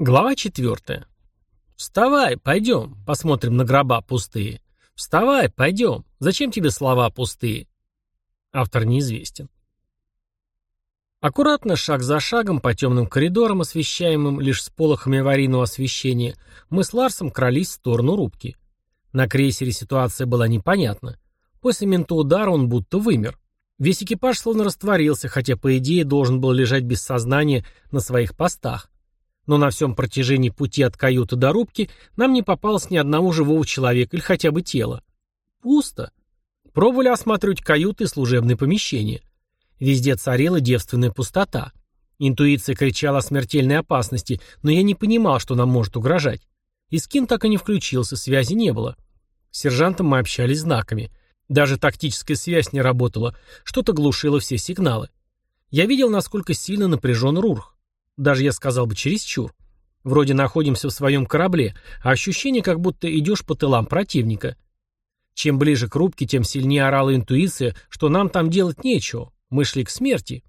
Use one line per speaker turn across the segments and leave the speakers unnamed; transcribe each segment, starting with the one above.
Глава четвертая. «Вставай, пойдем, посмотрим на гроба пустые. Вставай, пойдем. Зачем тебе слова пустые?» Автор неизвестен. Аккуратно, шаг за шагом, по темным коридорам, освещаемым лишь сполохами аварийного освещения, мы с Ларсом крались в сторону рубки. На крейсере ситуация была непонятна. После ментоудара он будто вымер. Весь экипаж словно растворился, хотя, по идее, должен был лежать без сознания на своих постах но на всем протяжении пути от каюты до рубки нам не попалось ни одного живого человека или хотя бы тела. Пусто. Пробовали осматривать каюты и служебные помещения. Везде царила девственная пустота. Интуиция кричала о смертельной опасности, но я не понимал, что нам может угрожать. Искин так и не включился, связи не было. С сержантом мы общались знаками. Даже тактическая связь не работала, что-то глушило все сигналы. Я видел, насколько сильно напряжен Рурх. Даже я сказал бы чересчур. Вроде находимся в своем корабле, а ощущение, как будто идешь по тылам противника. Чем ближе к рубке, тем сильнее орала интуиция, что нам там делать нечего. Мы шли к смерти.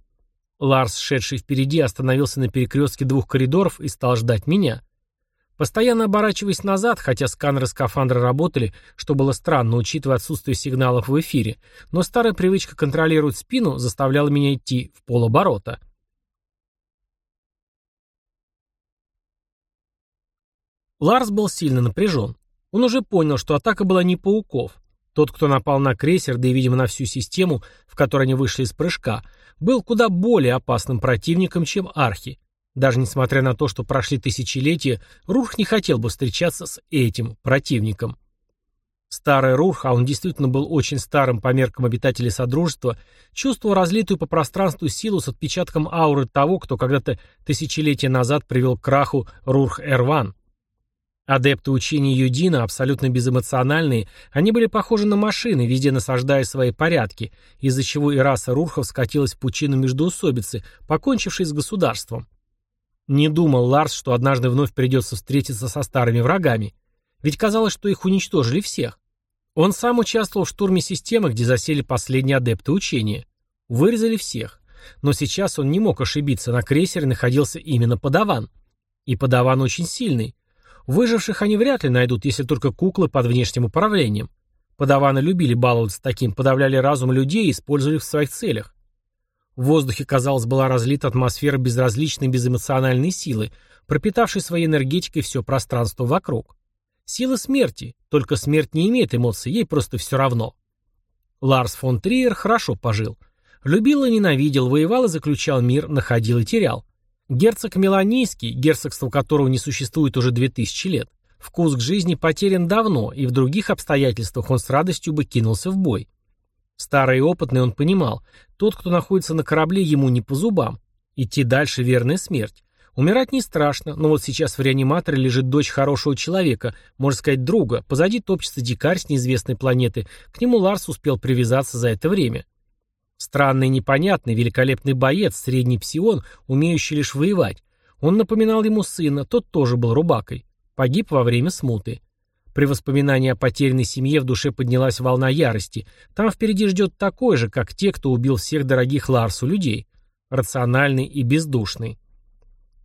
Ларс, шедший впереди, остановился на перекрестке двух коридоров и стал ждать меня. Постоянно оборачиваясь назад, хотя сканеры скафандра работали, что было странно, учитывая отсутствие сигналов в эфире, но старая привычка контролировать спину заставляла меня идти в полоборота. Ларс был сильно напряжен. Он уже понял, что атака была не пауков. Тот, кто напал на крейсер, да и, видимо, на всю систему, в которой они вышли из прыжка, был куда более опасным противником, чем архи. Даже несмотря на то, что прошли тысячелетия, Рурх не хотел бы встречаться с этим противником. Старый Рурх, а он действительно был очень старым по меркам обитателей Содружества, чувствовал разлитую по пространству силу с отпечатком ауры того, кто когда-то тысячелетия назад привел к краху Рурх-Эрван. Адепты учения Юдина, абсолютно безэмоциональные, они были похожи на машины, везде насаждая свои порядки, из-за чего и раса Рурхов скатилась в пучину междоусобицы, покончившей с государством. Не думал Ларс, что однажды вновь придется встретиться со старыми врагами. Ведь казалось, что их уничтожили всех. Он сам участвовал в штурме системы, где засели последние адепты учения. Вырезали всех. Но сейчас он не мог ошибиться, на крейсере находился именно подаван. И подаван очень сильный. Выживших они вряд ли найдут, если только куклы под внешним управлением. Подаваны любили баловаться таким, подавляли разум людей и использовали в своих целях. В воздухе, казалось, была разлита атмосфера безразличной безэмоциональной силы, пропитавшей своей энергетикой все пространство вокруг. Сила смерти, только смерть не имеет эмоций, ей просто все равно. Ларс фон Триер хорошо пожил. Любил и ненавидел, воевал и заключал мир, находил и терял. Герцог Меланийский, герцогство которого не существует уже две тысячи лет, вкус к жизни потерян давно, и в других обстоятельствах он с радостью бы кинулся в бой. Старый и опытный он понимал, тот, кто находится на корабле, ему не по зубам. Идти дальше – верная смерть. Умирать не страшно, но вот сейчас в реаниматоре лежит дочь хорошего человека, можно сказать, друга, позади топчется дикарь с неизвестной планеты, к нему Ларс успел привязаться за это время. Странный, непонятный, великолепный боец, средний псион, умеющий лишь воевать. Он напоминал ему сына, тот тоже был рубакой. Погиб во время смуты. При воспоминании о потерянной семье в душе поднялась волна ярости. Там впереди ждет такой же, как те, кто убил всех дорогих Ларсу людей. Рациональный и бездушный.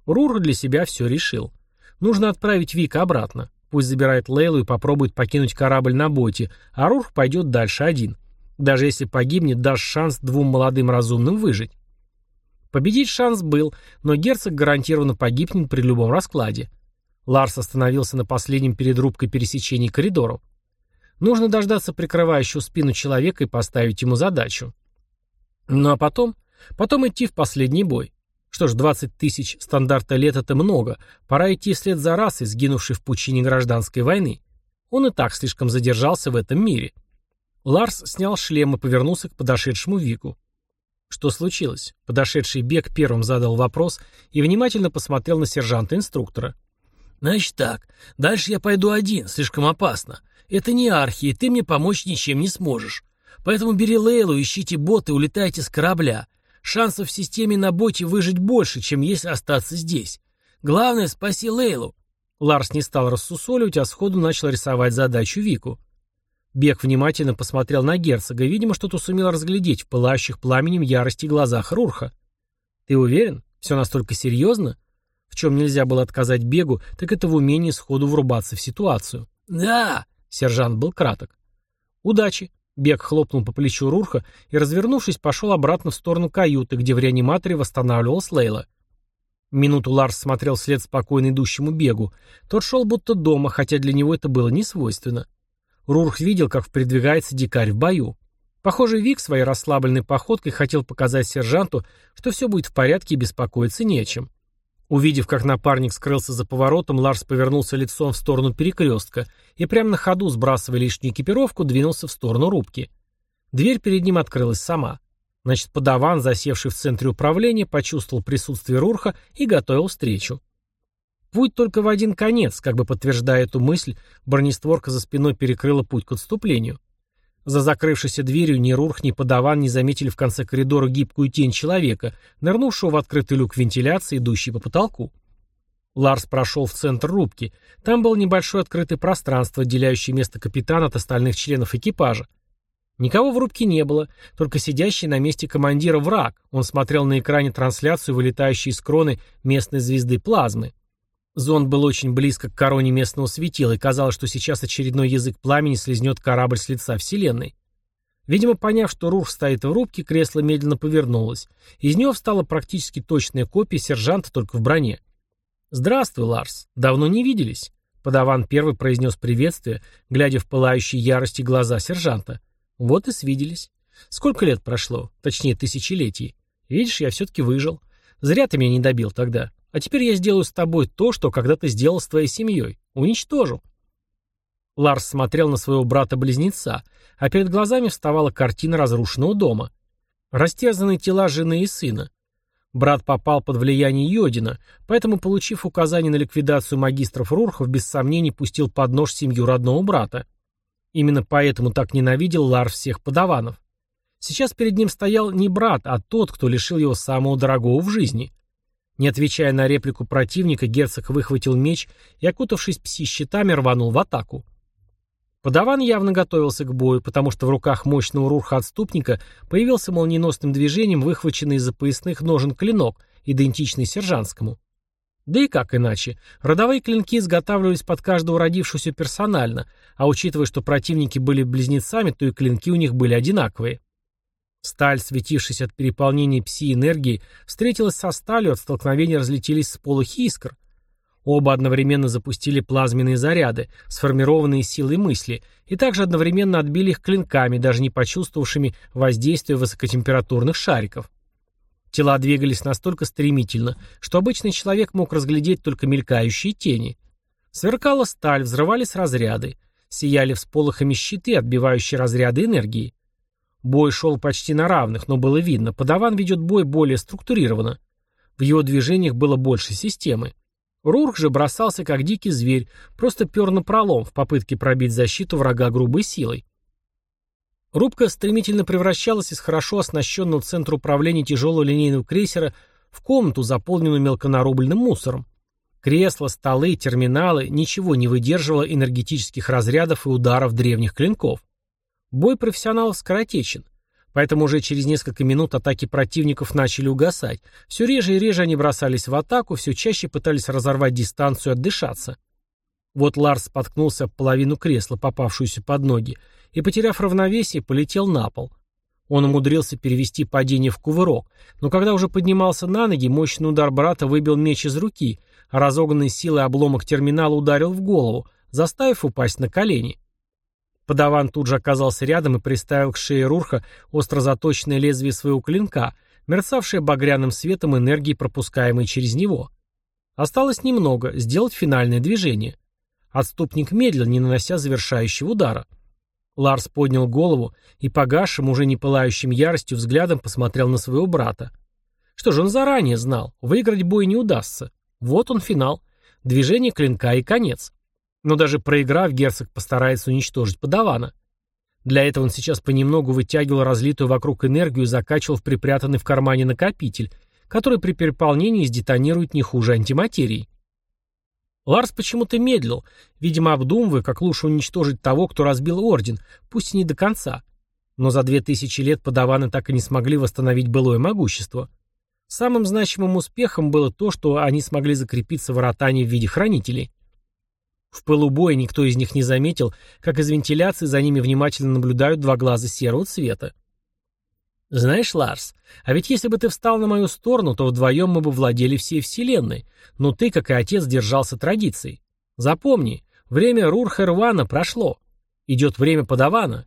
Рур для себя все решил. Нужно отправить Вика обратно. Пусть забирает Лейлу и попробует покинуть корабль на боте, а Рур пойдет дальше один. Даже если погибнет, даст шанс двум молодым разумным выжить. Победить шанс был, но герцог гарантированно погибнет при любом раскладе. Ларс остановился на последнем перед рубкой пересечении коридоров. Нужно дождаться прикрывающего спину человека и поставить ему задачу. Ну а потом? Потом идти в последний бой. Что ж, 20 тысяч стандарта лет это много. Пора идти вслед за расой, сгинувшей в пучине гражданской войны. Он и так слишком задержался в этом мире. Ларс снял шлем и повернулся к подошедшему Вику. Что случилось? Подошедший Бек первым задал вопрос и внимательно посмотрел на сержанта-инструктора. «Значит так, дальше я пойду один, слишком опасно. Это не архи, и ты мне помочь ничем не сможешь. Поэтому бери Лейлу, ищите бот и улетайте с корабля. Шансов в системе на боте выжить больше, чем если остаться здесь. Главное, спаси Лейлу». Ларс не стал рассусоливать, а сходу начал рисовать задачу Вику. Бег внимательно посмотрел на герцога видимо, что-то сумел разглядеть в пылающих пламенем ярости глазах Рурха. «Ты уверен? Все настолько серьезно? В чем нельзя было отказать бегу, так это в умении сходу врубаться в ситуацию.
«Да!»
— сержант был краток. «Удачи!» — бег хлопнул по плечу Рурха и, развернувшись, пошел обратно в сторону каюты, где в реаниматоре восстанавливалась Лейла. Минуту Ларс смотрел вслед спокойно идущему бегу. Тот шел будто дома, хотя для него это было не свойственно. Рурх видел, как передвигается дикарь в бою. Похоже, Вик своей расслабленной походкой хотел показать сержанту, что все будет в порядке и беспокоиться не о чем. Увидев, как напарник скрылся за поворотом, Ларс повернулся лицом в сторону перекрестка и прямо на ходу, сбрасывая лишнюю экипировку, двинулся в сторону рубки. Дверь перед ним открылась сама. Значит, подаван, засевший в центре управления, почувствовал присутствие Рурха и готовил встречу. Путь только в один конец, как бы подтверждая эту мысль, бронестворка за спиной перекрыла путь к отступлению. За закрывшейся дверью ни Рурх, ни подаван не заметили в конце коридора гибкую тень человека, нырнувшего в открытый люк вентиляции, идущий по потолку. Ларс прошел в центр рубки. Там было небольшое открытое пространство, отделяющее место капитана от остальных членов экипажа. Никого в рубке не было, только сидящий на месте командира враг. Он смотрел на экране трансляцию, вылетающей из кроны местной звезды плазмы. Зонд был очень близко к короне местного светила, и казалось, что сейчас очередной язык пламени слезнет корабль с лица Вселенной. Видимо, поняв, что Рур стоит в рубке, кресло медленно повернулось. Из него встала практически точная копия сержанта, только в броне. «Здравствуй, Ларс. Давно не виделись». Подаван первый произнес приветствие, глядя в пылающие ярости глаза сержанта. «Вот и свиделись. Сколько лет прошло? Точнее, тысячелетий. Видишь, я все-таки выжил. Зря ты меня не добил тогда. А теперь я сделаю с тобой то, что когда-то сделал с твоей семьей. Уничтожу». Ларс смотрел на своего брата-близнеца, а перед глазами вставала картина разрушенного дома. Растерзанные тела жены и сына. Брат попал под влияние Йодина, поэтому, получив указание на ликвидацию магистров Рурхов, без сомнений пустил под нож семью родного брата. Именно поэтому так ненавидел Ларс всех подаванов. Сейчас перед ним стоял не брат, а тот, кто лишил его самого дорогого в жизни. Не отвечая на реплику противника, герцог выхватил меч и, окутавшись пси-щитами, рванул в атаку. Подаван явно готовился к бою, потому что в руках мощного рурха-отступника появился молниеносным движением выхваченный из-за поясных ножен клинок, идентичный сержантскому. Да и как иначе? Родовые клинки изготавливались под каждого родившегося персонально, а учитывая, что противники были близнецами, то и клинки у них были одинаковые. Сталь, светившись от переполнения пси-энергии, встретилась со сталью, от столкновения разлетелись с полохи искр. Оба одновременно запустили плазменные заряды, сформированные силой мысли, и также одновременно отбили их клинками, даже не почувствовавшими воздействия высокотемпературных шариков. Тела двигались настолько стремительно, что обычный человек мог разглядеть только мелькающие тени. Сверкала сталь, взрывались разряды, сияли всполохами щиты, отбивающие разряды энергии. Бой шел почти на равных, но было видно, подаван ведет бой более структурированно. В его движениях было больше системы. Рурх же бросался как дикий зверь, просто пер на пролом в попытке пробить защиту врага грубой силой. Рубка стремительно превращалась из хорошо оснащенного центра управления тяжелого линейного крейсера в комнату, заполненную мелконарубленным мусором. Кресла, столы, терминалы – ничего не выдерживало энергетических разрядов и ударов древних клинков. Бой профессионалов скоротечен, поэтому уже через несколько минут атаки противников начали угасать. Все реже и реже они бросались в атаку, все чаще пытались разорвать дистанцию и отдышаться. Вот Ларс споткнулся об половину кресла, попавшуюся под ноги, и, потеряв равновесие, полетел на пол. Он умудрился перевести падение в кувырок, но когда уже поднимался на ноги, мощный удар брата выбил меч из руки, а разогнанный силой обломок терминала ударил в голову, заставив упасть на колени. Подаван тут же оказался рядом и приставил к шее Рурха остро заточенное лезвие своего клинка, мерцавшее багряным светом энергии, пропускаемой через него. Осталось немного, сделать финальное движение. Отступник медлил, не нанося завершающего удара. Ларс поднял голову и погасшим, уже не пылающим яростью взглядом посмотрел на своего брата. Что же он заранее знал, выиграть бой не удастся. Вот он финал. Движение клинка и конец. Но даже проиграв, герцог постарается уничтожить подавана. Для этого он сейчас понемногу вытягивал разлитую вокруг энергию и закачивал в припрятанный в кармане накопитель, который при переполнении сдетонирует не хуже антиматерии. Ларс почему-то медлил, видимо, обдумывая, как лучше уничтожить того, кто разбил Орден, пусть и не до конца. Но за две тысячи лет подаваны так и не смогли восстановить былое могущество. Самым значимым успехом было то, что они смогли закрепиться в ротане в виде хранителей. В пылу никто из них не заметил, как из вентиляции за ними внимательно наблюдают два глаза серого цвета. «Знаешь, Ларс, а ведь если бы ты встал на мою сторону, то вдвоем мы бы владели всей Вселенной, но ты, как и отец, держался традицией. Запомни, время Рурхервана прошло. Идет время Подавана.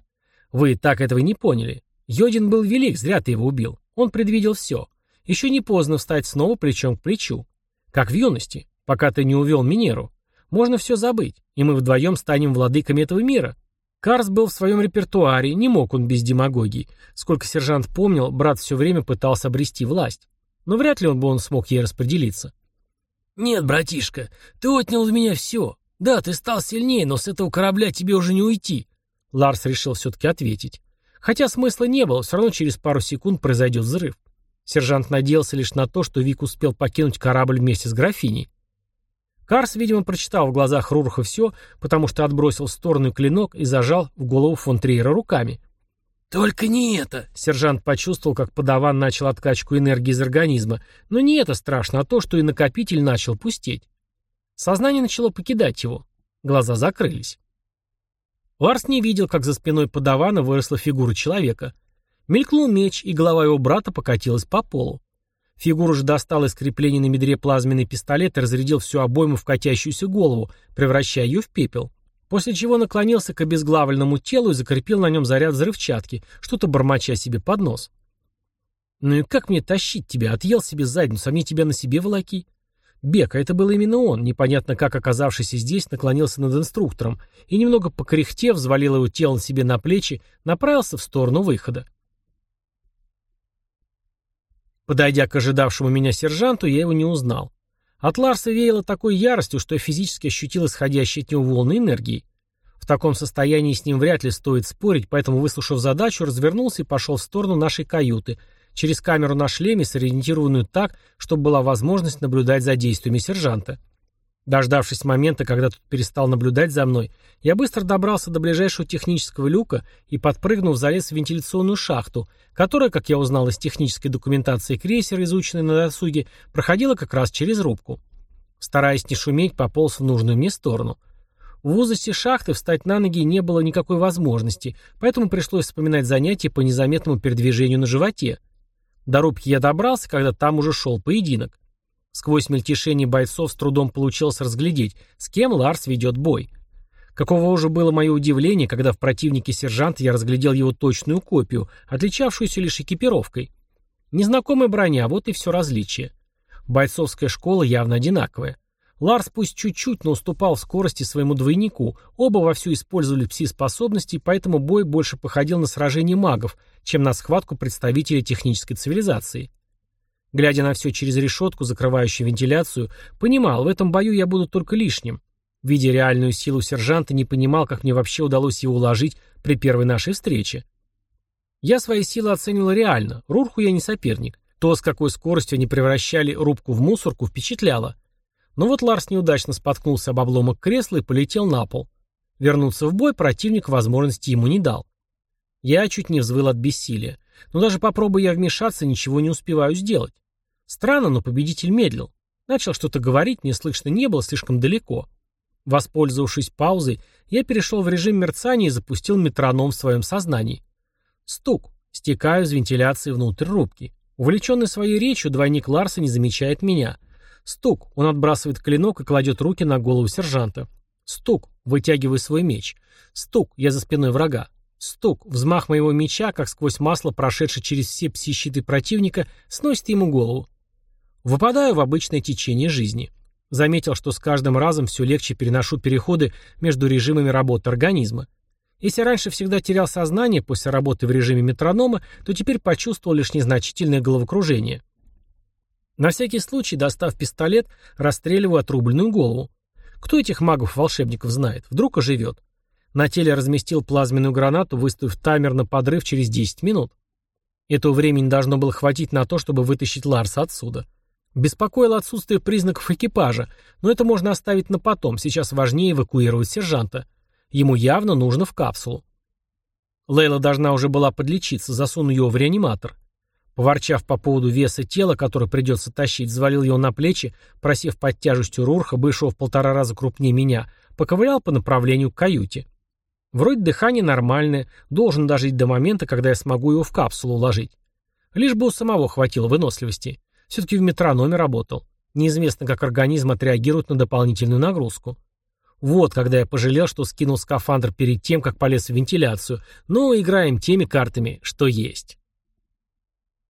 Вы так этого не поняли. Йодин был велик, зря ты его убил. Он предвидел все. Еще не поздно встать снова плечом к плечу. Как в юности, пока ты не увел Минеру. Можно все забыть, и мы вдвоем станем владыками этого мира. Карс был в своем репертуаре, не мог он без демагогии. Сколько сержант помнил, брат все время пытался обрести власть. Но вряд ли он бы он смог ей распределиться. «Нет, братишка, ты отнял у меня все. Да, ты стал сильнее, но с этого корабля тебе уже не уйти». Ларс решил все-таки ответить. Хотя смысла не было, все равно через пару секунд произойдет взрыв. Сержант надеялся лишь на то, что Вик успел покинуть корабль вместе с графиней. Карс, видимо, прочитал в глазах Рурха все, потому что отбросил в сторону клинок и зажал в голову фон Триера руками. «Только не это!» — сержант почувствовал, как подаван начал откачку энергии из организма. Но не это страшно, а то, что и накопитель начал пустеть. Сознание начало покидать его. Глаза закрылись. Ларс не видел, как за спиной подавана выросла фигура человека. Мелькнул меч, и голова его брата покатилась по полу. Фигура же достал из крепления на медре плазменный пистолет и разрядил всю обойму в катящуюся голову, превращая ее в пепел. После чего наклонился к обезглавленному телу и закрепил на нем заряд взрывчатки, что-то бормоча себе под нос. «Ну и как мне тащить тебя? Отъел себе задницу, а мне тебя на себе волоки?» Бека, это был именно он, непонятно как оказавшийся здесь, наклонился над инструктором и, немного покряхтев, взвалил его тело себе на плечи, направился в сторону выхода. Подойдя к ожидавшему меня сержанту, я его не узнал. От Ларса веяло такой яростью, что я физически ощутил исходящие от него волны энергии. В таком состоянии с ним вряд ли стоит спорить, поэтому, выслушав задачу, развернулся и пошел в сторону нашей каюты, через камеру на шлеме, сориентированную так, чтобы была возможность наблюдать за действиями сержанта. Дождавшись момента, когда тот перестал наблюдать за мной, я быстро добрался до ближайшего технического люка и, подпрыгнув, залез в вентиляционную шахту, которая, как я узнал из технической документации крейсера, изученной на досуге, проходила как раз через рубку. Стараясь не шуметь, пополз в нужную мне сторону. В узости шахты встать на ноги не было никакой возможности, поэтому пришлось вспоминать занятия по незаметному передвижению на животе. До рубки я добрался, когда там уже шел поединок. Сквозь мельтешение бойцов с трудом получилось разглядеть, с кем Ларс ведет бой. Каково уже было мое удивление, когда в противнике сержанта я разглядел его точную копию, отличавшуюся лишь экипировкой. Незнакомая броня, вот и все различие. Бойцовская школа явно одинаковая. Ларс пусть чуть-чуть, но уступал в скорости своему двойнику, оба вовсю использовали пси-способности, поэтому бой больше походил на сражение магов, чем на схватку представителей технической цивилизации. Глядя на все через решетку, закрывающую вентиляцию, понимал, в этом бою я буду только лишним. Видя реальную силу сержанта, не понимал, как мне вообще удалось его уложить при первой нашей встрече. Я свои силы оценивал реально, Рурху я не соперник. То, с какой скоростью они превращали рубку в мусорку, впечатляло. Но вот Ларс неудачно споткнулся об обломок кресла и полетел на пол. Вернуться в бой противник возможности ему не дал. Я чуть не взвыл от бессилия. Но даже попробуя вмешаться, ничего не успеваю сделать. Странно, но победитель медлил. Начал что-то говорить, мне слышно не было, слишком далеко. Воспользовавшись паузой, я перешел в режим мерцания и запустил метроном в своем сознании. Стук. Стекаю из вентиляции внутрь рубки. Увлеченный своей речью, двойник Ларса не замечает меня. Стук. Он отбрасывает клинок и кладет руки на голову сержанта. Стук. Вытягиваю свой меч. Стук. Я за спиной врага. Стук, взмах моего меча, как сквозь масло, прошедший через все пси-щиты противника, сносит ему голову. Выпадаю в обычное течение жизни. Заметил, что с каждым разом все легче переношу переходы между режимами работы организма. Если раньше всегда терял сознание после работы в режиме метронома, то теперь почувствовал лишь незначительное головокружение. На всякий случай, достав пистолет, расстреливаю отрубленную голову. Кто этих магов-волшебников знает? Вдруг оживет. На теле разместил плазменную гранату, выставив таймер на подрыв через 10 минут. Этого времени должно было хватить на то, чтобы вытащить Ларса отсюда. Беспокоило отсутствие признаков экипажа, но это можно оставить на потом, сейчас важнее эвакуировать сержанта. Ему явно нужно в капсулу. Лейла должна уже была подлечиться, засуну ее в реаниматор. Поворчав по поводу веса тела, который придется тащить, взвалил его на плечи, просев под тяжестью Рурха, бывшего в полтора раза крупнее меня, поковырял по направлению к каюте. Вроде дыхание нормальное, должен дожить до момента, когда я смогу его в капсулу уложить. Лишь бы у самого хватило выносливости. Все-таки в метрономе работал. Неизвестно, как организм отреагирует на дополнительную нагрузку. Вот когда я пожалел, что скинул скафандр перед тем, как полез в вентиляцию. Ну, играем теми картами, что есть.